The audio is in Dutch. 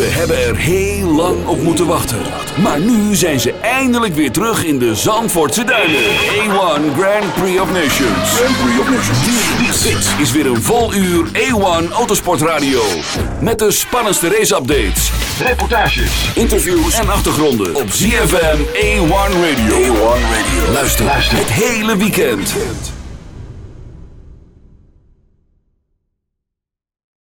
We hebben er heel lang op moeten wachten. Maar nu zijn ze eindelijk weer terug in de Zandvoortse Duinen. A1 Grand Prix of Nations. Grand Prix of Nations. Dit is weer een vol uur A1 Autosport Radio Met de spannendste raceupdates. Reportages, interviews en achtergronden. Op ZFM A1 Radio. A1 Radio. Luister, Luister. het hele weekend.